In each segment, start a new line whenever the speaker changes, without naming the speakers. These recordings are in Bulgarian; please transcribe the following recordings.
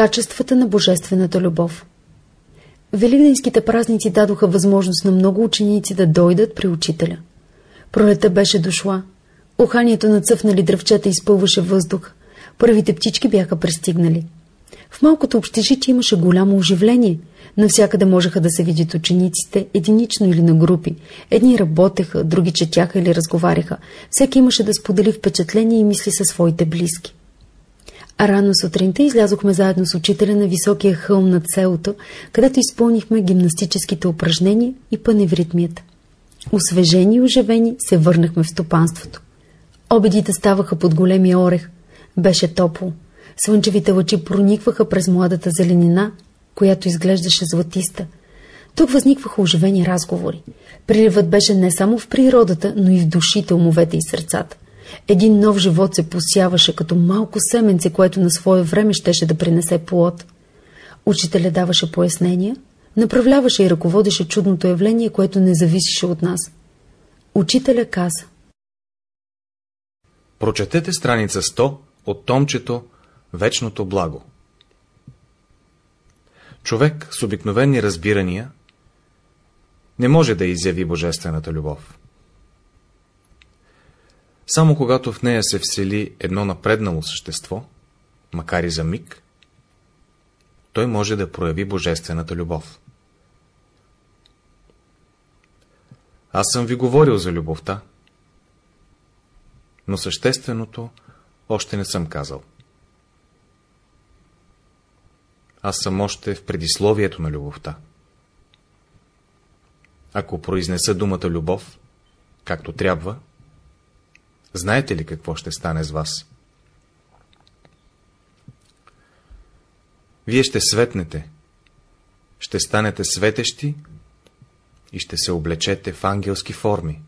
Качествата на Божествената любов Великденските празници дадоха възможност на много ученици да дойдат при учителя. Пролета беше дошла. Уханието на цъфнали дръвчета изпълваше въздух. Първите птички бяха пристигнали. В малкото общежитие имаше голямо оживление. Навсякъде можеха да се видят учениците, единично или на групи. Едни работеха, други четяха или разговаряха. Всеки имаше да сподели впечатления и мисли със своите близки. Рано сутринта излязохме заедно с учителя на високия хълм над селото, където изпълнихме гимнастическите упражнения и паневритмията. Освежени и оживени се върнахме в стопанството. Обедите ставаха под големия орех. Беше топло. Слънчевите лъчи проникваха през младата зеленина, която изглеждаше златиста. Тук възникваха оживени разговори. Приливът беше не само в природата, но и в душите, умовете и сърцата. Един нов живот се посяваше като малко семенце, което на свое време щеше да принесе плод. Учителя даваше пояснения, направляваше и ръководеше чудното явление, което не зависеше от нас. Учителя каза
Прочетете страница 100 от томчето Вечното благо. Човек с обикновени разбирания не може да изяви божествената любов. Само когато в нея се всели едно напреднало същество, макар и за миг, той може да прояви божествената любов. Аз съм ви говорил за любовта, но същественото още не съм казал. Аз съм още в предисловието на любовта. Ако произнеса думата любов, както трябва, знаете ли какво ще стане с вас? Вие ще светнете, ще станете светещи и ще се облечете в ангелски форми.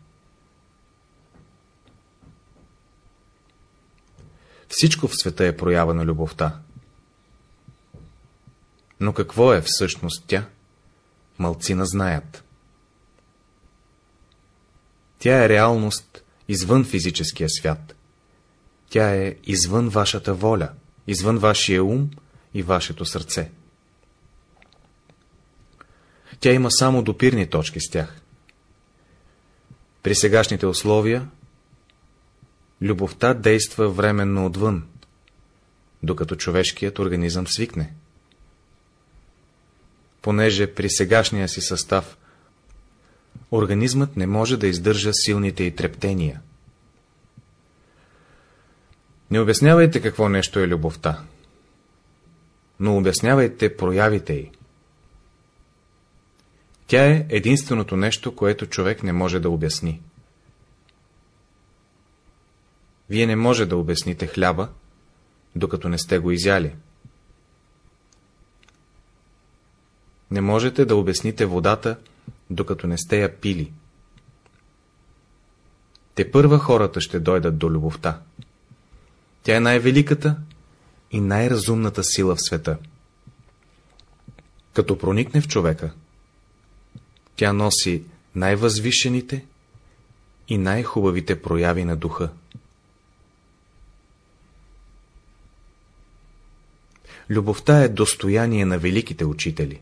Всичко в света е проява на любовта. Но какво е всъщност тя? Малцина знаят. Тя е реалност извън физическия свят. Тя е извън вашата воля, извън вашия ум и вашето сърце. Тя има само допирни точки с тях. При сегашните условия любовта действа временно отвън, докато човешкият организъм свикне. Понеже при сегашния си състав организмът не може да издържа силните и трептения. Не обяснявайте какво нещо е любовта, но обяснявайте проявите й. Тя е единственото нещо, което човек не може да обясни. Вие не може да обясните хляба, докато не сте го изяли. Не можете да обясните водата, докато не сте я пили. Те първа хората ще дойдат до любовта. Тя е най-великата и най-разумната сила в света. Като проникне в човека, тя носи най-възвишените и най-хубавите прояви на духа. Любовта е достояние на великите учители,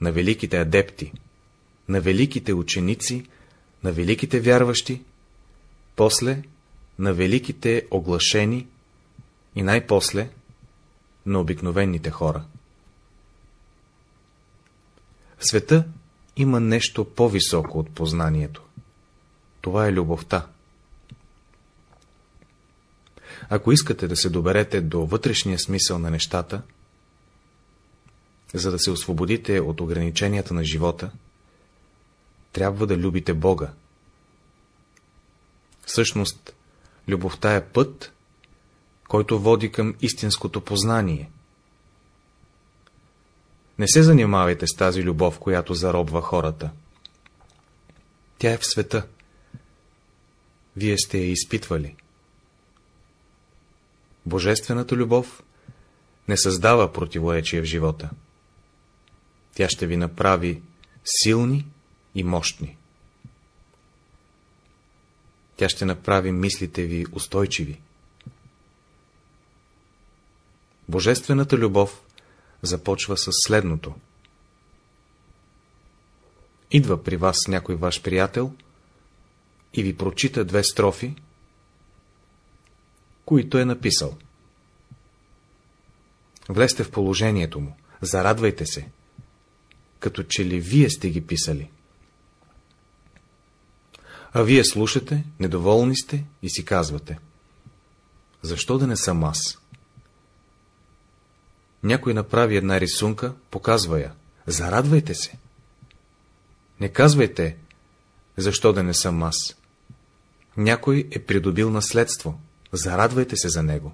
на великите адепти, на великите ученици, на великите вярващи, после на великите оглашени и най-после на обикновените хора. В света има нещо по-високо от познанието. Това е любовта. Ако искате да се доберете до вътрешния смисъл на нещата, за да се освободите от ограниченията на живота, трябва да любите Бога. Всъщност, любовта е път, който води към истинското познание. Не се занимавайте с тази любов, която заробва хората. Тя е в света. Вие сте я изпитвали. Божествената любов не създава противоречия в живота. Тя ще ви направи силни и мощни. Тя ще направи мислите ви устойчиви. Божествената любов започва с следното. Идва при вас някой ваш приятел и ви прочита две строфи, които е написал. Влезте в положението му, зарадвайте се, като че ли вие сте ги писали. А вие слушате, недоволни сте и си казвате. Защо да не съм аз? Някой направи една рисунка, показва я. Зарадвайте се. Не казвайте, защо да не съм аз. Някой е придобил наследство. Зарадвайте се за него.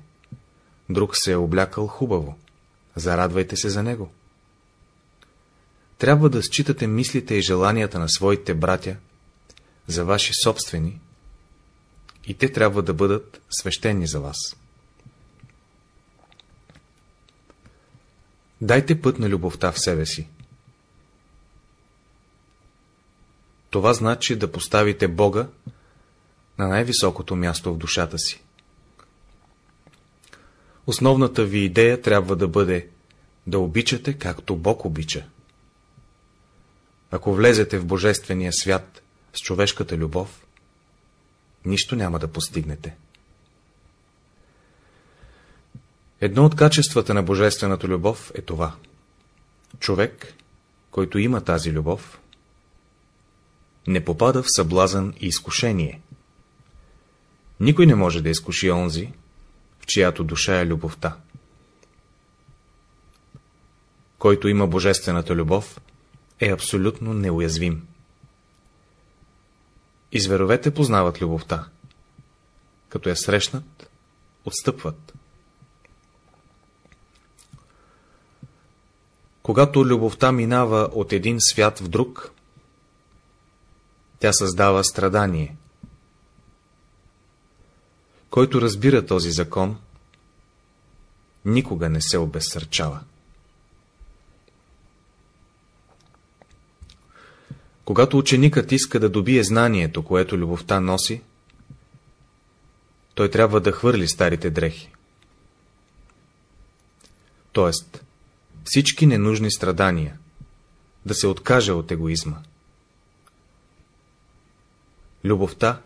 Друг се е облякал хубаво. Зарадвайте се за него. Трябва да считате мислите и желанията на своите братя за ваши собствени и те трябва да бъдат свещени за вас. Дайте път на любовта в себе си. Това значи да поставите Бога на най-високото място в душата си. Основната ви идея трябва да бъде да обичате, както Бог обича. Ако влезете в Божествения свят с човешката любов, нищо няма да постигнете. Едно от качествата на Божествената любов е това. Човек, който има тази любов, не попада в съблазън и изкушение. Никой не може да изкуши онзи, в чиято душа е любовта. Който има Божествената любов, е абсолютно неуязвим. И зверовете познават любовта. Като я срещнат, отстъпват. Когато любовта минава от един свят в друг, тя създава страдание. Който разбира този закон, никога не се обезсърчава. Когато ученикът иска да добие знанието, което любовта носи, той трябва да хвърли старите дрехи. Тоест, всички ненужни страдания, да се откаже от егоизма. Любовта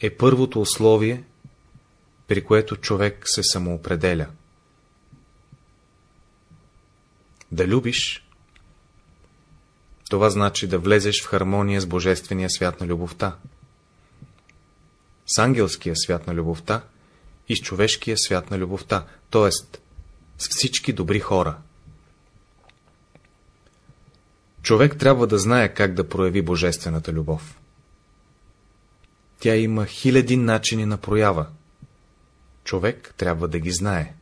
е първото условие, при което човек се самоопределя. Да любиш, това значи да влезеш в хармония с Божествения свят на любовта, с ангелския свят на любовта и с човешкия свят на любовта, т.е. с всички добри хора. Човек трябва да знае как да прояви Божествената любов. Тя има хиляди начини на проява. Човек трябва да ги знае.